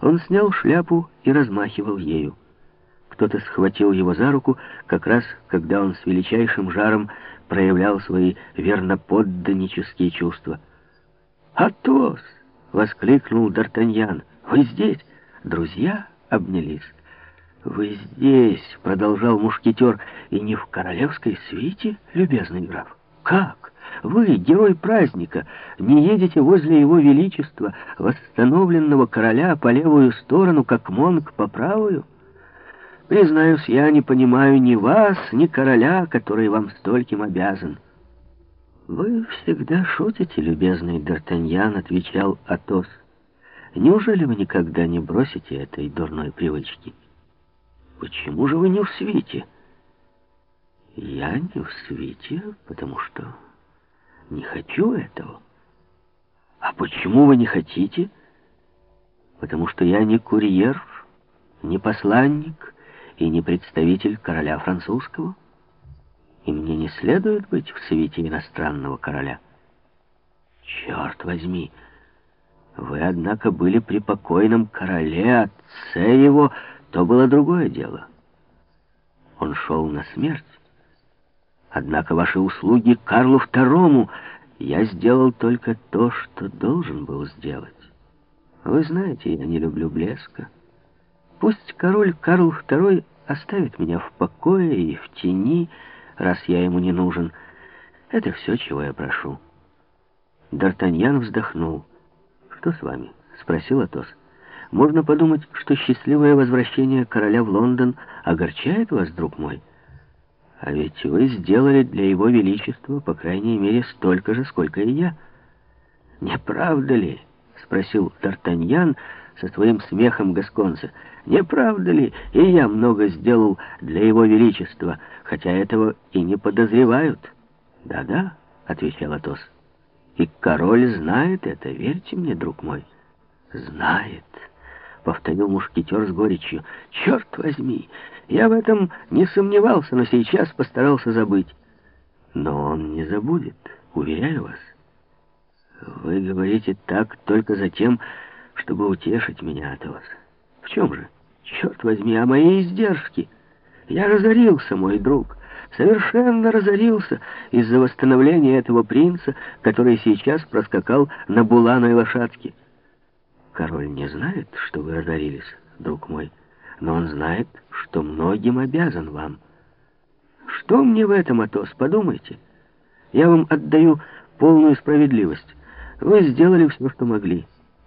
Он снял шляпу и размахивал ею. Кто-то схватил его за руку, как раз когда он с величайшим жаром проявлял свои верноподданнические чувства. «Атос!» — воскликнул Д'Артаньян. «Вы здесь?» Друзья обнялись. «Вы здесь!» — продолжал мушкетер. «И не в королевской свите, любезный граф? Как? Вы, герой праздника, не едете возле его величества, восстановленного короля, по левую сторону, как монг по правую?» Признаюсь, я не понимаю ни вас, ни короля, который вам стольким обязан. Вы всегда шутите, любезный Д'Артаньян, отвечал Атос. Неужели вы никогда не бросите этой дурной привычки? Почему же вы не в свите? Я не в свите, потому что не хочу этого. А почему вы не хотите? Потому что я не курьер, не посланник, и не представитель короля французского, и мне не следует быть в свете иностранного короля. Черт возьми! Вы, однако, были при покойном короле, отце его, то было другое дело. Он шел на смерть. Однако ваши услуги Карлу II я сделал только то, что должен был сделать. Вы знаете, я не люблю блеска. Пусть король Карл II оставит меня в покое и в тени, раз я ему не нужен. Это все, чего я прошу. Д'Артаньян вздохнул. «Что с вами?» — спросил Атос. «Можно подумать, что счастливое возвращение короля в Лондон огорчает вас, друг мой. А ведь вы сделали для его величества, по крайней мере, столько же, сколько и я». «Не правда ли?» — спросил Д'Артаньян, — со своим смехом гасконца. «Не правда ли, и я много сделал для его величества, хотя этого и не подозревают?» «Да-да», — отвечал Атос. «И король знает это, верьте мне, друг мой». «Знает», — повторил мушкетер с горечью. «Черт возьми, я в этом не сомневался, но сейчас постарался забыть». «Но он не забудет, уверяю вас». «Вы говорите так только за тем, чтобы утешить меня от вас. В чем же? Черт возьми, а мои издержки? Я разорился, мой друг, совершенно разорился из-за восстановления этого принца, который сейчас проскакал на буланой лошадке. Король не знает, что вы разорились, друг мой, но он знает, что многим обязан вам. Что мне в этом, Атос, подумайте. Я вам отдаю полную справедливость. Вы сделали все, что могли.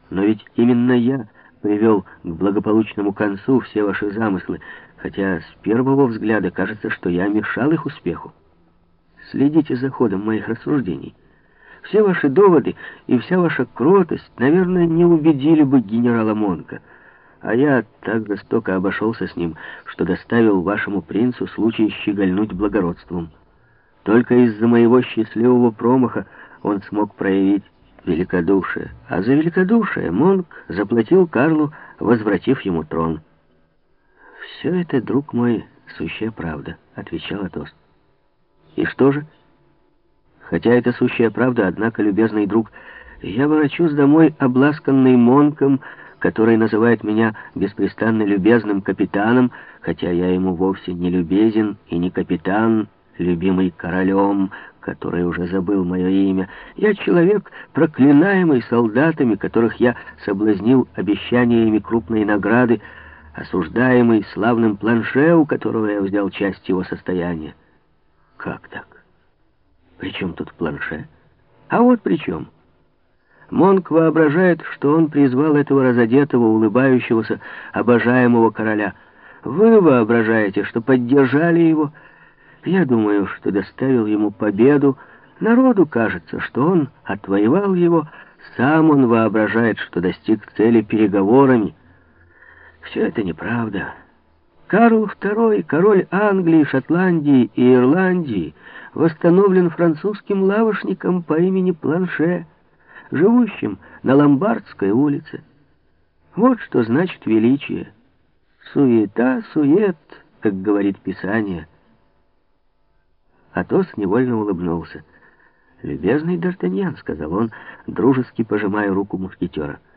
Но ведь именно я привел к благополучному концу все ваши замыслы, хотя с первого взгляда кажется, что я мешал их успеху. Следите за ходом моих рассуждений. Все ваши доводы и вся ваша кротость, наверное, не убедили бы генерала Монка, а я так жестоко обошелся с ним, что доставил вашему принцу случай щегольнуть благородством. Только из-за моего счастливого промаха он смог проявить великодушие. А за великодушие Монк заплатил Карлу, возвратив ему трон. «Все это, друг мой, сущая правда», — отвечал Атос. «И что же?» «Хотя это сущая правда, однако, любезный друг, я ворочусь домой, обласканный Монком, который называет меня беспрестанно любезным капитаном, хотя я ему вовсе не любезен и не капитан, любимый королем, который уже забыл мое имя. Я человек, проклинаемый солдатами, которых я соблазнил обещаниями крупной награды, осуждаемый славным планше, у которого я взял часть его состояния. Как так? При чем тут планше? А вот при чем. Монк воображает, что он призвал этого разодетого, улыбающегося, обожаемого короля. Вы воображаете, что поддержали его, я думаю, что доставил ему победу. Народу кажется, что он отвоевал его. Сам он воображает, что достиг цели переговорами. Все это неправда. Карл II, король Англии, Шотландии и Ирландии, восстановлен французским лавошником по имени Планше, живущим на Ломбардской улице. Вот что значит величие. Суета, сует, как говорит Писание — Атос невольно улыбнулся. «Любезный Д'Артаньян», — сказал он, дружески пожимая руку мушкетера, —